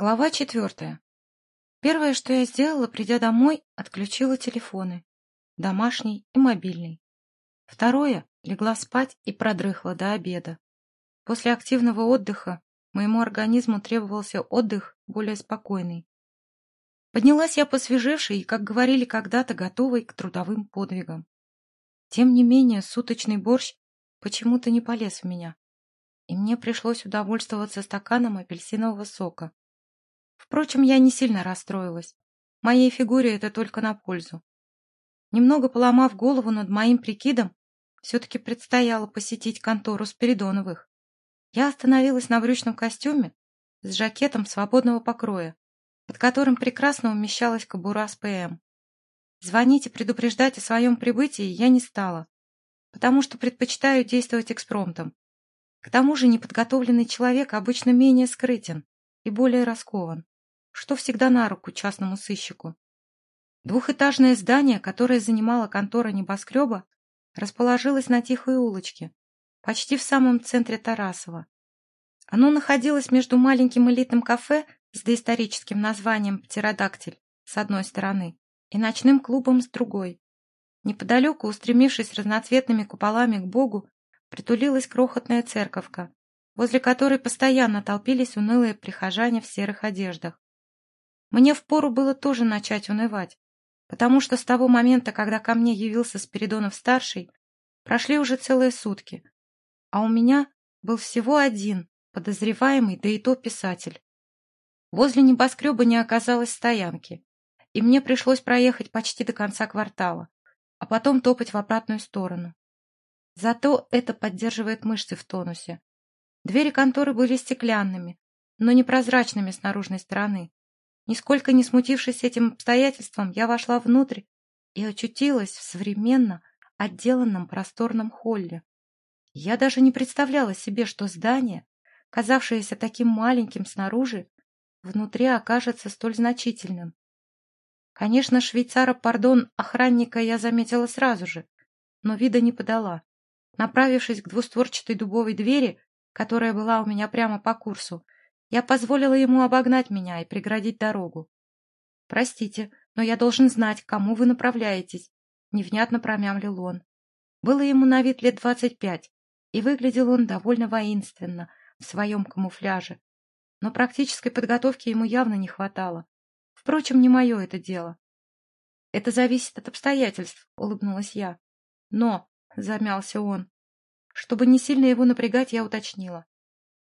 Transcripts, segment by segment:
Глава четвертая. Первое, что я сделала, придя домой, отключила телефоны. Домашний и мобильный. Второе, легла спать и продрыхла до обеда. После активного отдыха моему организму требовался отдых более спокойный. Поднялась я посвежевшей и, как говорили когда-то, готовой к трудовым подвигам. Тем не менее, суточный борщ почему-то не полез в меня, и мне пришлось удовольствоваться стаканом апельсинового сока. Впрочем, я не сильно расстроилась. Моей фигуре это только на пользу. Немного поломав голову над моим прикидом, все-таки предстояло посетить контору Спиридоновых. Я остановилась на брючном костюме с жакетом свободного покроя, под которым прекрасно умещалась кобура с ПМ. Звонить и предупреждать о своем прибытии я не стала, потому что предпочитаю действовать экспромтом. К тому же неподготовленный человек обычно менее скрытен и более раскован что всегда на руку частному сыщику. Двухэтажное здание, которое занимала контора небоскреба, расположилось на тихой улочке, почти в самом центре Тарасова. Оно находилось между маленьким элитным кафе с доисторическим названием «Птеродактиль» с одной стороны и ночным клубом с другой. Неподалеку, устремившись разноцветными куполами к Богу, притулилась крохотная церковка, возле которой постоянно толпились унылые прихожане в серых одеждах. Мне впору было тоже начать унывать, потому что с того момента, когда ко мне явился Спиридонов-старший, прошли уже целые сутки, а у меня был всего один подозреваемый, да и то писатель. Возле небоскреба не оказалось стоянки, и мне пришлось проехать почти до конца квартала, а потом топать в обратную сторону. Зато это поддерживает мышцы в тонусе. Двери конторы были стеклянными, но непрозрачными с наружной стороны, Нисколько не смутившись этим обстоятельством, я вошла внутрь и очутилась в современно отделанном просторном холле. Я даже не представляла себе, что здание, казавшееся таким маленьким снаружи, внутри окажется столь значительным. Конечно, швейцара, пардон, охранника я заметила сразу же, но вида не подала. Направившись к двустворчатой дубовой двери, которая была у меня прямо по курсу, я позволила ему обогнать меня и преградить дорогу. «Простите, но я должен знать, к кому вы направляетесь», — невнятно промямлил он. Было ему на вид лет двадцать пять, и выглядел он довольно воинственно в своем камуфляже. Но практической подготовки ему явно не хватало. Впрочем, не мое это дело. «Это зависит от обстоятельств», — улыбнулась я. «Но», — замялся он, — чтобы не сильно его напрягать, я уточнила.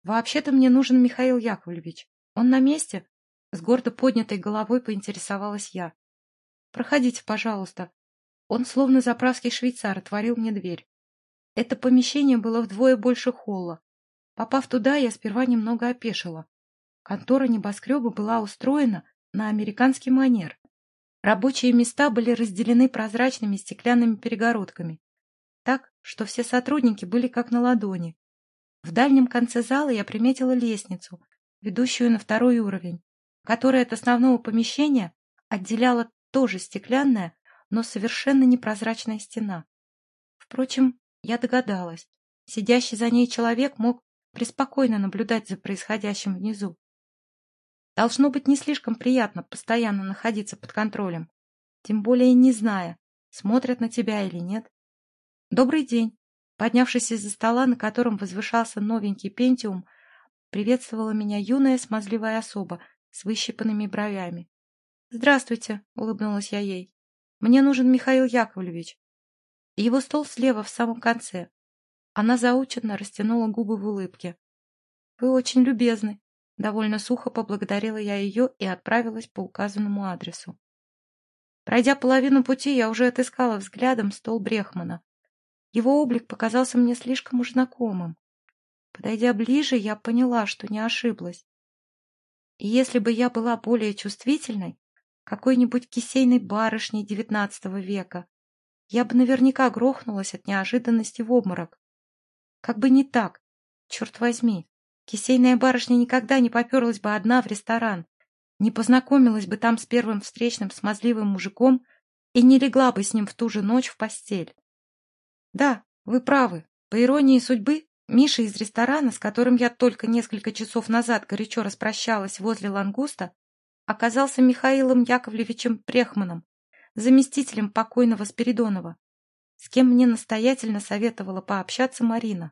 «Вообще-то мне нужен Михаил Яковлевич. Он на месте?» С гордо поднятой головой поинтересовалась я. «Проходите, пожалуйста». Он, словно заправский швейцар, отворил мне дверь. Это помещение было вдвое больше холла. Попав туда, я сперва немного опешила. Контора небоскреба была устроена на американский манер. Рабочие места были разделены прозрачными стеклянными перегородками, так, что все сотрудники были как на ладони. В дальнем конце зала я приметила лестницу, ведущую на второй уровень, которая от основного помещения отделяла тоже стеклянная, но совершенно непрозрачная стена. Впрочем, я догадалась, сидящий за ней человек мог преспокойно наблюдать за происходящим внизу. Должно быть не слишком приятно постоянно находиться под контролем, тем более не зная, смотрят на тебя или нет. «Добрый день!» Поднявшись из-за стола, на котором возвышался новенький пентиум, приветствовала меня юная смазливая особа с выщипанными бровями. «Здравствуйте», — улыбнулась я ей. «Мне нужен Михаил Яковлевич». Его стол слева, в самом конце. Она заученно растянула губы в улыбке. «Вы очень любезны», — довольно сухо поблагодарила я ее и отправилась по указанному адресу. Пройдя половину пути, я уже отыскала взглядом стол Брехмана. Его облик показался мне слишком уж знакомым. Подойдя ближе, я поняла, что не ошиблась. И если бы я была более чувствительной, какой-нибудь кисейной барышней девятнадцатого века, я бы наверняка грохнулась от неожиданности в обморок. Как бы не так, черт возьми, кисейная барышня никогда не поперлась бы одна в ресторан, не познакомилась бы там с первым встречным смазливым мужиком и не легла бы с ним в ту же ночь в постель. Да, вы правы. По иронии судьбы, Миша из ресторана, с которым я только несколько часов назад горячо распрощалась возле лангуста, оказался Михаилом Яковлевичем Прехманом, заместителем покойного Спиридонова, с кем мне настоятельно советовала пообщаться Марина.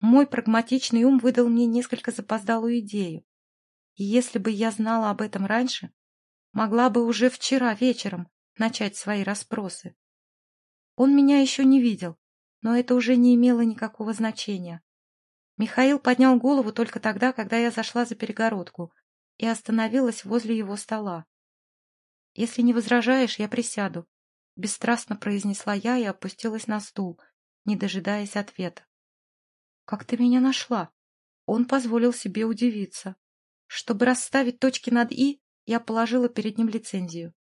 Мой прагматичный ум выдал мне несколько запоздалую идею. И если бы я знала об этом раньше, могла бы уже вчера вечером начать свои расспросы. Он меня еще не видел, но это уже не имело никакого значения. Михаил поднял голову только тогда, когда я зашла за перегородку и остановилась возле его стола. «Если не возражаешь, я присяду», — бесстрастно произнесла я и опустилась на стул, не дожидаясь ответа. «Как ты меня нашла?» Он позволил себе удивиться. Чтобы расставить точки над «и», я положила перед ним лицензию.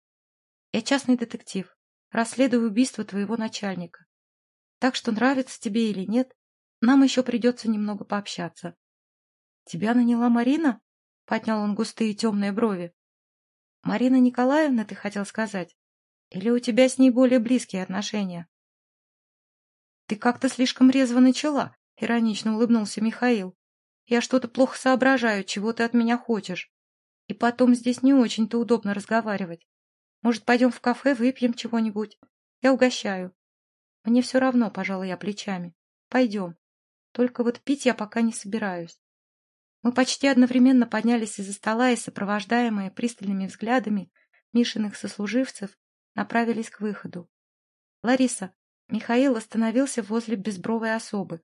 «Я частный детектив, расследую убийство твоего начальника. Так что нравится тебе или нет, нам еще придется немного пообщаться». «Тебя наняла Марина?» — поднял он густые темные брови. «Марина Николаевна, ты хотел сказать? Или у тебя с ней более близкие отношения?» «Ты как-то слишком резво начала», — иронично улыбнулся Михаил. «Я что-то плохо соображаю, чего ты от меня хочешь. И потом здесь не очень-то удобно разговаривать. Может, пойдем в кафе, выпьем чего-нибудь? Я угощаю». «Мне все равно», — пожалуй, я плечами. «Пойдем. Только вот пить я пока не собираюсь». Мы почти одновременно поднялись из-за стола и, сопровождаемые пристальными взглядами Мишиных сослуживцев, направились к выходу. «Лариса, Михаил остановился возле безбровой особы.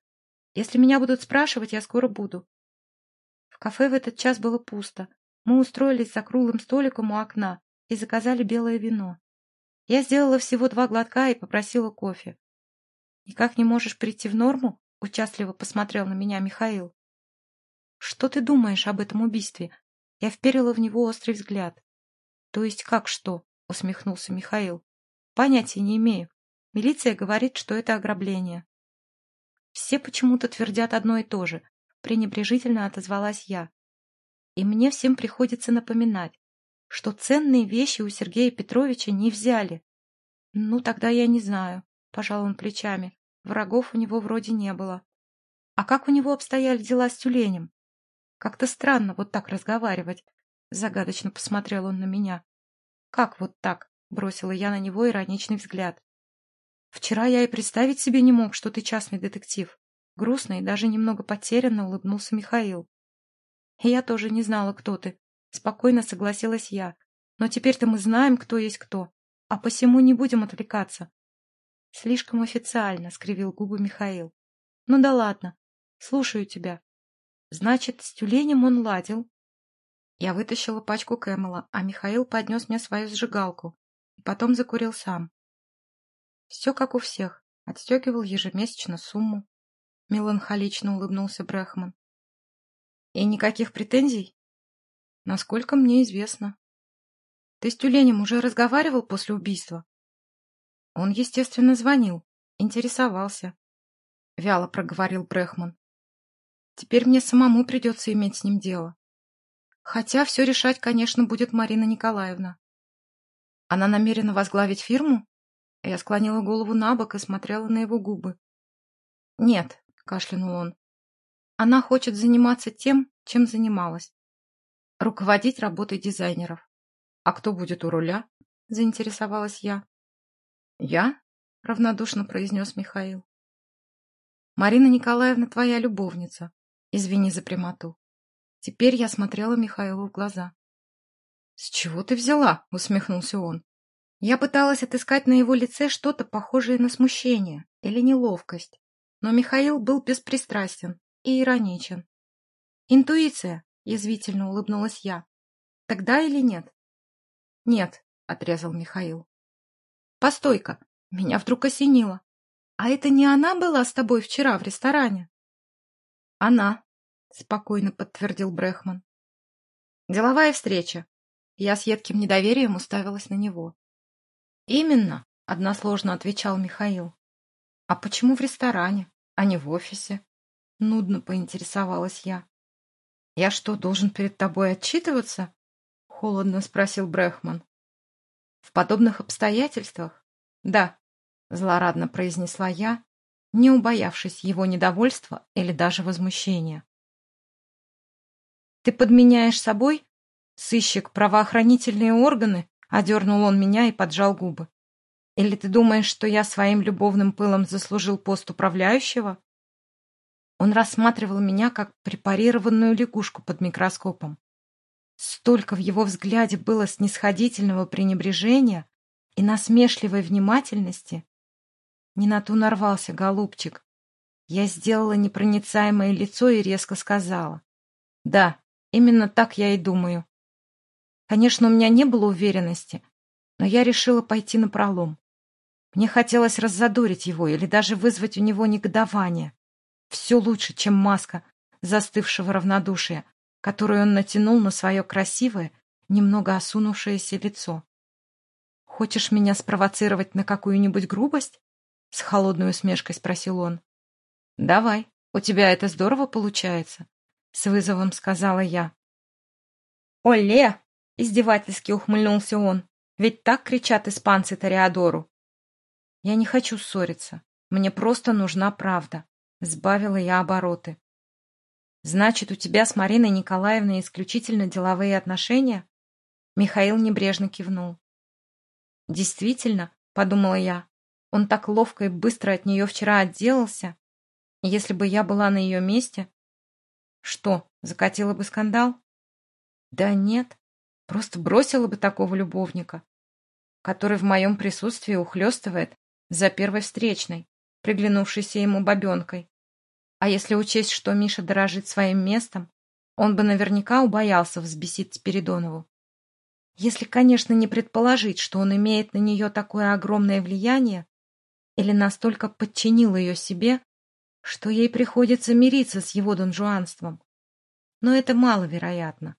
Если меня будут спрашивать, я скоро буду». В кафе в этот час было пусто. Мы устроились за круглым столиком у окна и заказали белое вино. Я сделала всего два глотка и попросила кофе. «Никак не можешь прийти в норму?» — участливо посмотрел на меня Михаил. «Что ты думаешь об этом убийстве?» Я вперила в него острый взгляд. «То есть как что?» — усмехнулся Михаил. «Понятия не имею. Милиция говорит, что это ограбление». «Все почему-то твердят одно и то же», — пренебрежительно отозвалась я. «И мне всем приходится напоминать, что ценные вещи у Сергея Петровича не взяли». «Ну, тогда я не знаю», — пожал он плечами. «Врагов у него вроде не было». «А как у него обстояли дела с тюленем?» Как-то странно вот так разговаривать. Загадочно посмотрел он на меня. Как вот так? Бросила я на него ироничный взгляд. Вчера я и представить себе не мог, что ты частный детектив. Грустно и даже немного потерянно улыбнулся Михаил. Я тоже не знала, кто ты. Спокойно согласилась я. Но теперь-то мы знаем, кто есть кто. А посему не будем отвлекаться. Слишком официально, скривил губы Михаил. Ну да ладно. Слушаю тебя. Значит, с тюленем он ладил. Я вытащила пачку Кэмела, а Михаил поднес мне свою сжигалку и потом закурил сам. Все как у всех. Отстегивал ежемесячно сумму. Меланхолично улыбнулся Брехман. И никаких претензий? Насколько мне известно. Ты с тюленем уже разговаривал после убийства? Он, естественно, звонил, интересовался. Вяло проговорил Брехман. Теперь мне самому придется иметь с ним дело. Хотя все решать, конечно, будет Марина Николаевна. Она намерена возглавить фирму? Я склонила голову на бок и смотрела на его губы. Нет, кашлянул он. Она хочет заниматься тем, чем занималась. Руководить работой дизайнеров. А кто будет у руля? Заинтересовалась я. Я? Равнодушно произнес Михаил. Марина Николаевна твоя любовница. Извини за прямоту. Теперь я смотрела Михаилу в глаза. «С чего ты взяла?» — усмехнулся он. Я пыталась отыскать на его лице что-то похожее на смущение или неловкость, но Михаил был беспристрастен и ироничен. «Интуиция!» — язвительно улыбнулась я. «Тогда или нет?» «Нет», — отрезал Михаил. «Постой-ка!» — меня вдруг осенило. «А это не она была с тобой вчера в ресторане?» Она, спокойно подтвердил Брехман. Деловая встреча. Я с едким недоверием уставилась на него. Именно, односложно отвечал Михаил. А почему в ресторане, а не в офисе? Нудно поинтересовалась я. Я что, должен перед тобой отчитываться? Холодно спросил Брехман. В подобных обстоятельствах? Да, злорадно произнесла я не убоявшись его недовольства или даже возмущения. «Ты подменяешь собой? Сыщик, правоохранительные органы?» — одернул он меня и поджал губы. «Или ты думаешь, что я своим любовным пылом заслужил пост управляющего?» Он рассматривал меня как препарированную лягушку под микроскопом. Столько в его взгляде было снисходительного пренебрежения и насмешливой внимательности. Не на ту нарвался, голубчик. Я сделала непроницаемое лицо и резко сказала. Да, именно так я и думаю. Конечно, у меня не было уверенности, но я решила пойти на пролом. Мне хотелось раззадорить его или даже вызвать у него негодование. Все лучше, чем маска застывшего равнодушия, которую он натянул на свое красивое, немного осунувшееся лицо. «Хочешь меня спровоцировать на какую-нибудь грубость?» — с холодной усмешкой спросил он. «Давай, у тебя это здорово получается», — с вызовом сказала я. «Оле!» — издевательски ухмыльнулся он. «Ведь так кричат испанцы Тореадору». «Я не хочу ссориться. Мне просто нужна правда. Сбавила я обороты. «Значит, у тебя с Мариной Николаевной исключительно деловые отношения?» Михаил небрежно кивнул. «Действительно», — подумала я, — «он так ловко и быстро от нее вчера отделался. Если бы я была на ее месте...» «Что, закатила бы скандал?» «Да нет, просто бросила бы такого любовника, который в моем присутствии ухлёстывает за первой встречной приглянувшейся ему бабенкой. А если учесть, что Миша дорожит своим местом, он бы наверняка убоялся взбесить Спиридонову. Если, конечно, не предположить, что он имеет на нее такое огромное влияние или настолько подчинил ее себе, что ей приходится мириться с его донжуанством. Но это маловероятно.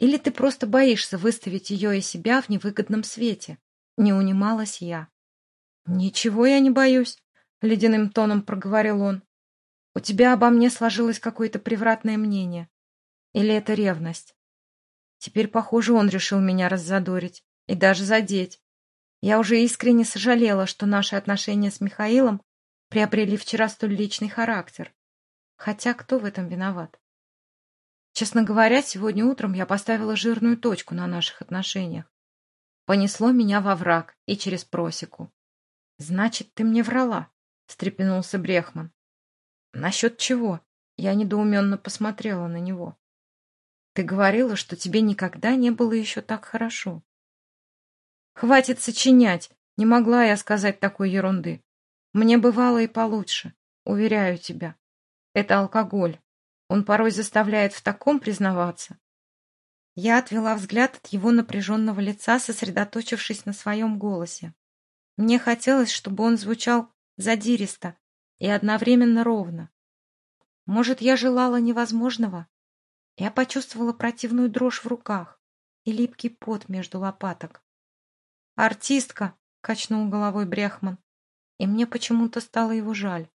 Или ты просто боишься выставить ее и себя в невыгодном свете? Не унималась я. Ничего я не боюсь. — ледяным тоном проговорил он. «У тебя обо мне сложилось какое-то превратное мнение. Или это ревность? Теперь, похоже, он решил меня раззадорить и даже задеть. Я уже искренне сожалела, что наши отношения с Михаилом приобрели вчера столь личный характер. Хотя кто в этом виноват? Честно говоря, сегодня утром я поставила жирную точку на наших отношениях. Понесло меня во враг и через просеку. Значит, ты мне врала встрепенулся Брехман. Насчет чего? Я недоуменно посмотрела на него. Ты говорила, что тебе никогда не было еще так хорошо. Хватит сочинять, не могла я сказать такой ерунды. Мне бывало и получше, уверяю тебя. Это алкоголь. Он порой заставляет в таком признаваться. Я отвела взгляд от его напряженного лица, сосредоточившись на своем голосе. Мне хотелось, чтобы он звучал задиристо и одновременно ровно. Может, я желала невозможного? Я почувствовала противную дрожь в руках и липкий пот между лопаток. «Артистка!» — качнул головой Брехман, и мне почему-то стало его жаль.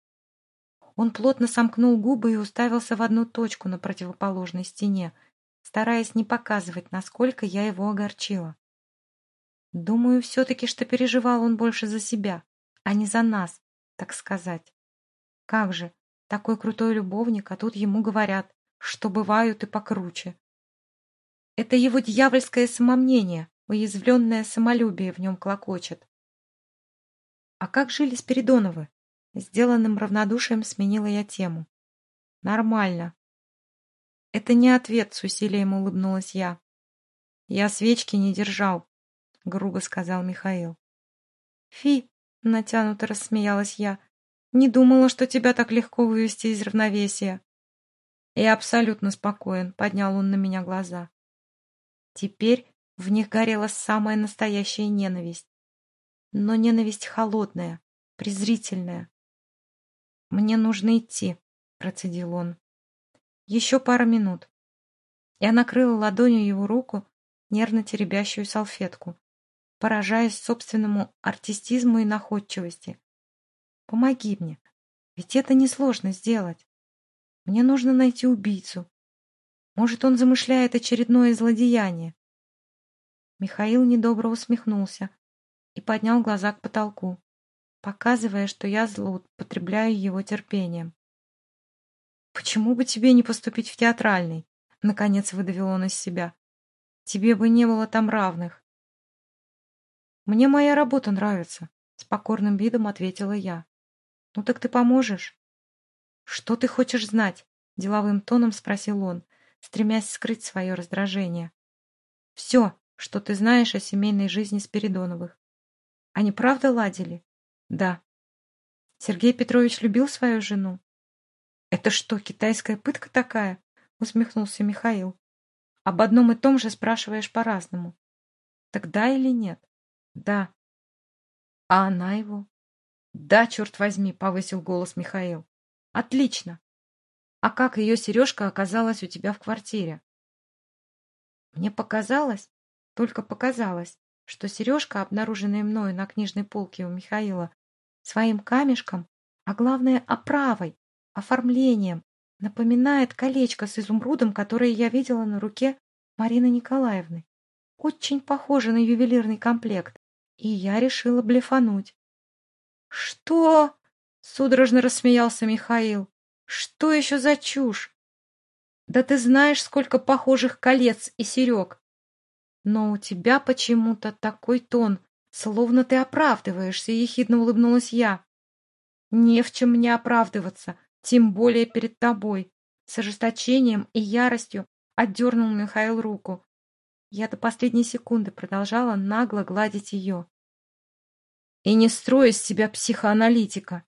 Он плотно сомкнул губы и уставился в одну точку на противоположной стене, стараясь не показывать, насколько я его огорчила. Думаю, все-таки, что переживал он больше за себя, а не за нас, так сказать. Как же, такой крутой любовник, а тут ему говорят, что бывают и покруче. Это его дьявольское самомнение, уязвленное самолюбие в нем клокочет. А как жили Спиридоновы? Сделанным равнодушием сменила я тему. Нормально. Это не ответ, с усилием улыбнулась я. Я свечки не держал, грубо сказал Михаил. Фи, Натянуто рассмеялась я. Не думала, что тебя так легко вывести из равновесия. Я абсолютно спокоен, поднял он на меня глаза. Теперь в них горела самая настоящая ненависть. Но ненависть холодная, презрительная. «Мне нужно идти», — процедил он. «Еще пара минут». Я накрыла ладонью его руку, нервно теребящую салфетку поражаясь собственному артистизму и находчивости. Помоги мне, ведь это несложно сделать. Мне нужно найти убийцу. Может, он замышляет очередное злодеяние. Михаил недобро усмехнулся и поднял глаза к потолку. показывая, что я злоупотребляю его терпением. «Почему бы тебе не поступить в театральный?» — наконец выдавил он из себя. «Тебе бы не было там равных». «Мне моя работа нравится», — с покорным видом ответила я. «Ну так ты поможешь?» «Что ты хочешь знать?» — деловым тоном спросил он, стремясь скрыть свое раздражение. «Все, что ты знаешь о семейной жизни Спиридоновых. Они правда ладили?» «Да». «Сергей Петрович любил свою жену?» «Это что, китайская пытка такая?» — усмехнулся Михаил. «Об одном и том же спрашиваешь по-разному. Так да или нет?» «Да». «А она его?» «Да, черт возьми», — повысил голос Михаил. «Отлично. А как ее сережка оказалась у тебя в квартире?» Мне показалось, только показалось, что сережка, обнаруженная мною на книжной полке у Михаила, своим камешком, а главное оправой, оформлением, напоминает колечко с изумрудом, которое я видела на руке Марины Николаевны. Очень похоже на ювелирный комплект, и я решила блефануть. «Что?» — судорожно рассмеялся Михаил. «Что еще за чушь? Да ты знаешь, сколько похожих колец и серег. Но у тебя почему-то такой тон, словно ты оправдываешься, — ехидно улыбнулась я. Не в чем мне оправдываться, тем более перед тобой. С ожесточением и яростью отдернул Михаил руку. Я до последней секунды продолжала нагло гладить ее. И не строй из себя психоаналитика.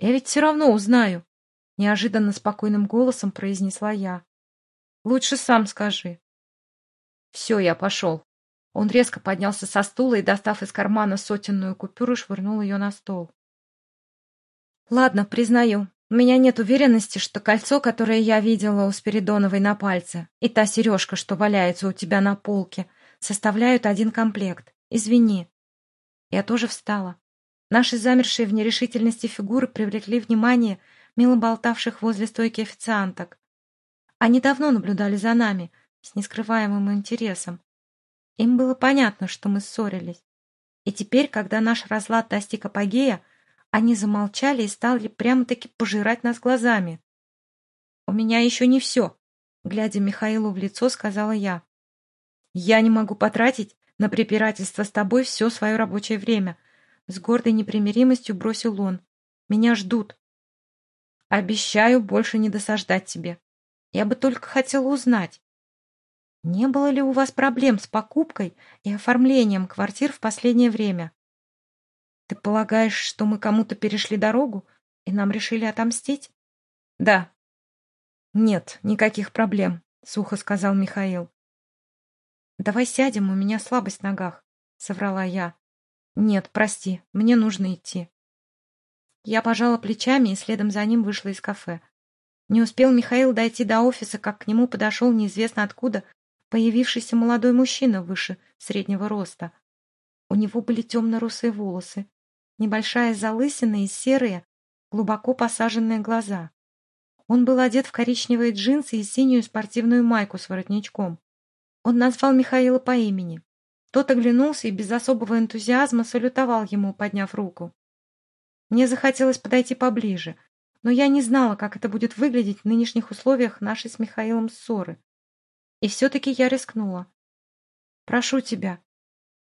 Я ведь все равно узнаю, — неожиданно спокойным голосом произнесла я. Лучше сам скажи. Все, я пошел. Он резко поднялся со стула и, достав из кармана сотенную купюру, швырнул ее на стол. Ладно, признаю, у меня нет уверенности, что кольцо, которое я видела у Спиридоновой на пальце, и та сережка, что валяется у тебя на полке, составляют один комплект. Извини. Я тоже встала. Наши замершие в нерешительности фигуры привлекли внимание мило болтавших возле стойки официанток. Они давно наблюдали за нами, с нескрываемым интересом. Им было понятно, что мы ссорились. И теперь, когда наш разлад достиг апогея, они замолчали и стали прямо-таки пожирать нас глазами. «У меня еще не все», — глядя Михаилу в лицо, сказала я. «Я не могу потратить на препирательство с тобой все свое рабочее время», — с гордой непримиримостью бросил он. «Меня ждут». «Обещаю больше не досаждать тебе. Я бы только хотела узнать, не было ли у вас проблем с покупкой и оформлением квартир в последнее время? Ты полагаешь, что мы кому-то перешли дорогу и нам решили отомстить? Да. Нет, никаких проблем, сухо сказал Михаил. Давай сядем, у меня слабость в ногах, соврала я. Нет, прости, мне нужно идти. Я пожала плечами и следом за ним вышла из кафе. Не успел Михаил дойти до офиса, как к нему подошел неизвестно откуда появившийся молодой мужчина выше среднего роста. У него были темно-русые волосы, небольшая залысина и серые, глубоко посаженные глаза. Он был одет в коричневые джинсы и синюю спортивную майку с воротничком. Он назвал Михаила по имени. Тот оглянулся и без особого энтузиазма салютовал ему, подняв руку. Мне захотелось подойти поближе, но я не знала, как это будет выглядеть в нынешних условиях нашей с Михаилом ссоры. И все-таки я рискнула. «Прошу тебя».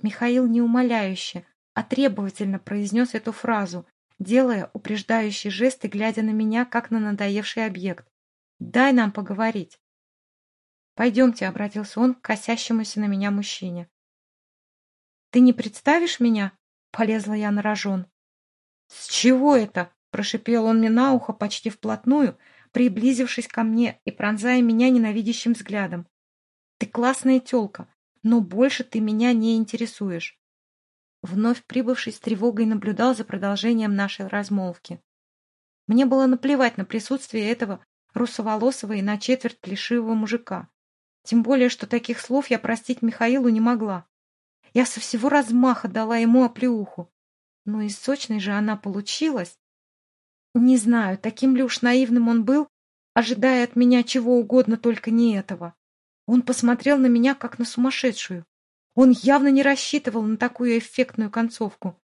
Михаил неумоляюще, а требовательно произнес эту фразу, делая упреждающий жест и глядя на меня, как на надоевший объект. «Дай нам поговорить». «Пойдемте», — обратился он к косящемуся на меня мужчине. «Ты не представишь меня?» — полезла я на рожон. «С чего это?» — прошипел он мне на ухо почти вплотную, приблизившись ко мне и пронзая меня ненавидящим взглядом. Ты классная тёлка, но больше ты меня не интересуешь. Вновь прибывший с тревогой наблюдал за продолжением нашей размолвки. Мне было наплевать на присутствие этого русоволосого и на четверть плешивого мужика. Тем более, что таких слов я простить Михаилу не могла. Я со всего размаха дала ему оплеуху. Но и сочной же она получилась. Не знаю, таким ли уж наивным он был, ожидая от меня чего угодно, только не этого. Он посмотрел на меня, как на сумасшедшую. Он явно не рассчитывал на такую эффектную концовку.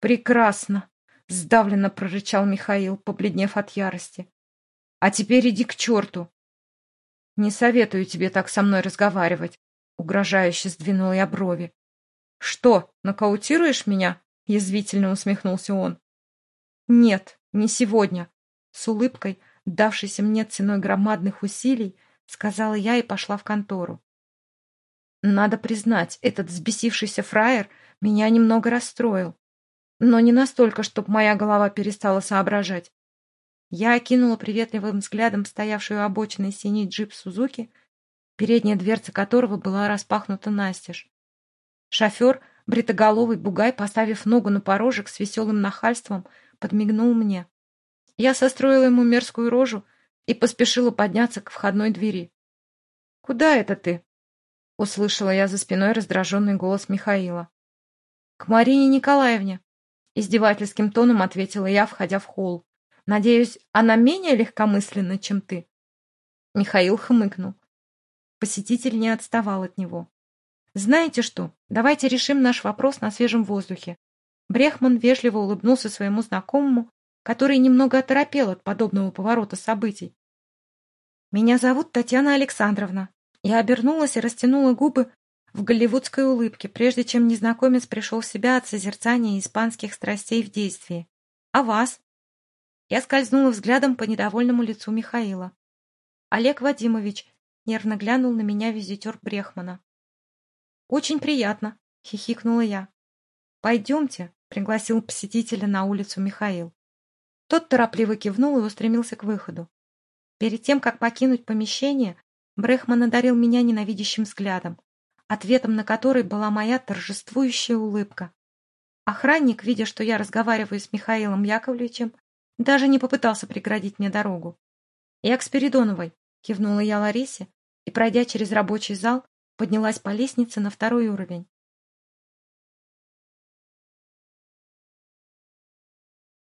Прекрасно, сдавленно прорычал Михаил, побледнев от ярости. А теперь иди к черту. Не советую тебе так со мной разговаривать, угрожающе сдвинул я брови. Что, нокаутируешь меня? язвительно усмехнулся он. Нет, не сегодня. С улыбкой, давшейся мне ценой громадных усилий, сказала я и пошла в контору. Надо признать, этот взбесившийся фраер меня немного расстроил. Но не настолько, чтобы моя голова перестала соображать. Я окинула приветливым взглядом стоявшую у обочины синий джип Сузуки, передняя дверца которого была распахнута настежь. Шофер, бритоголовый бугай, поставив ногу на порожек с веселым нахальством, подмигнул мне. Я состроила ему мерзкую рожу и поспешила подняться к входной двери. «Куда это ты?» — услышала я за спиной раздраженный голос Михаила. «К Марине Николаевне», — издевательским тоном ответила я, входя в холл. «Надеюсь, она менее легкомысленна, чем ты?» Михаил хмыкнул. Посетитель не отставал от него. «Знаете что, давайте решим наш вопрос на свежем воздухе». Брехман вежливо улыбнулся своему знакомому, который немного оторопел от подобного поворота событий. «Меня зовут Татьяна Александровна». Я обернулась и растянула губы в голливудской улыбке, прежде чем незнакомец пришел в себя от созерцания испанских страстей в действии. «А вас?» Я скользнула взглядом по недовольному лицу Михаила. Олег Вадимович нервно глянул на меня визитер Брехмана. «Очень приятно», — хихикнула я. «Пойдемте», — пригласил посетителя на улицу Михаил. Тот торопливо кивнул и устремился к выходу. Перед тем, как покинуть помещение, Брехман одарил меня ненавидящим взглядом, ответом на который была моя торжествующая улыбка. Охранник, видя, что я разговариваю с Михаилом Яковлевичем, даже не попытался преградить мне дорогу. «Я к Спиридоновой», — кивнула я Ларисе и, пройдя через рабочий зал, поднялась по лестнице на второй уровень.